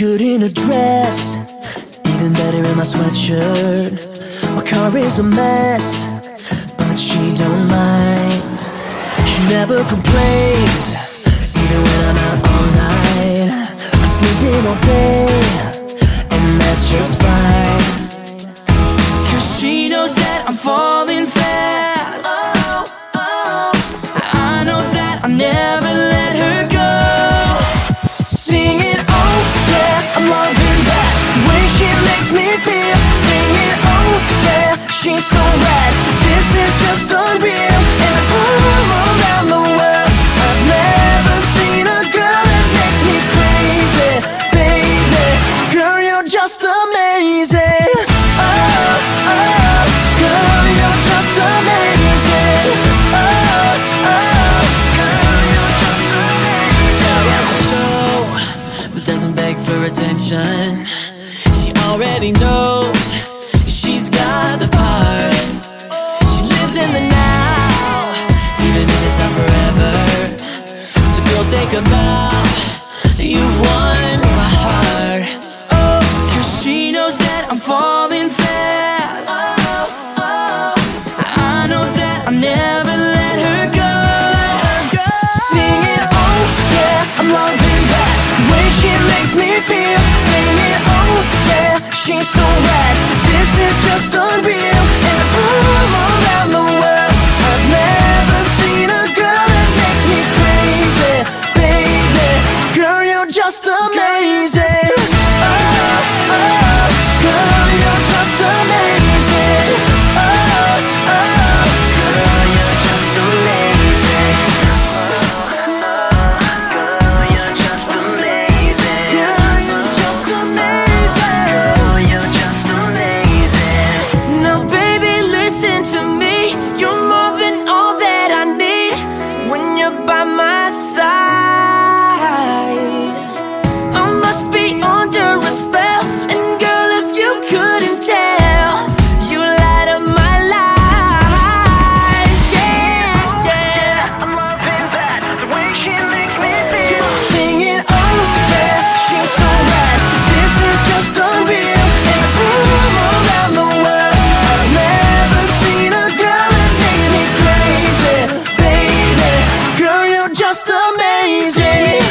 good in a dress, even better in my sweatshirt. My car is a mess, but she don't mind. She never complains, even when I'm out all night. I sleep in all day, and that's just fine. Cause she knows that I'm falling fast. She's so rad. This is just unreal, and all around the world, I've never seen a girl that makes me crazy, baby. Girl, you're just amazing. Oh, oh, girl, you're just amazing. Oh, oh, girl, you're just amazing. But doesn't beg for attention. She already knows So take a bow. You've won my heart. Oh, cause she knows that I'm falling fast. oh, oh. I know that I'll never let her go. Singing, oh yeah, I'm loving that way she makes me feel. Singing, oh yeah, she's so rad. This is just unreal, just amazing. Just amazing.